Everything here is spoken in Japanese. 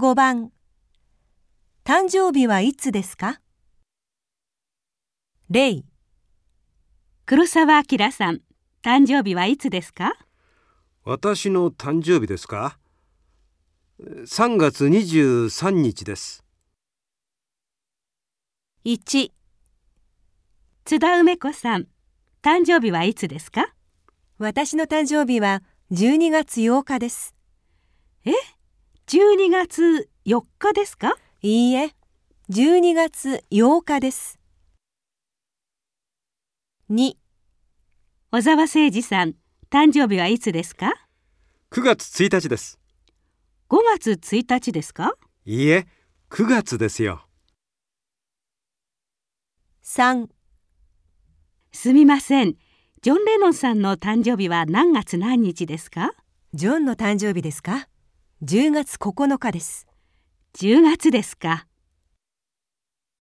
5番。誕生日はいつですか？例黒澤明さん、誕生日はいつですか？私の誕生日ですか？3月23日です。1津田梅子さん、誕生日はいつですか？私の誕生日は12月8日です。え？?12 月4日ですか？いいえ12月8日です。2小沢誠二さん、誕生日はいつですか？9月1日です ?5 月1日ですか？いいえ9月ですよ。3すみません。ジョン・レノンさんの誕生日は何月何日ですか？ジョンの誕生日ですか？10月9日です10月ですか。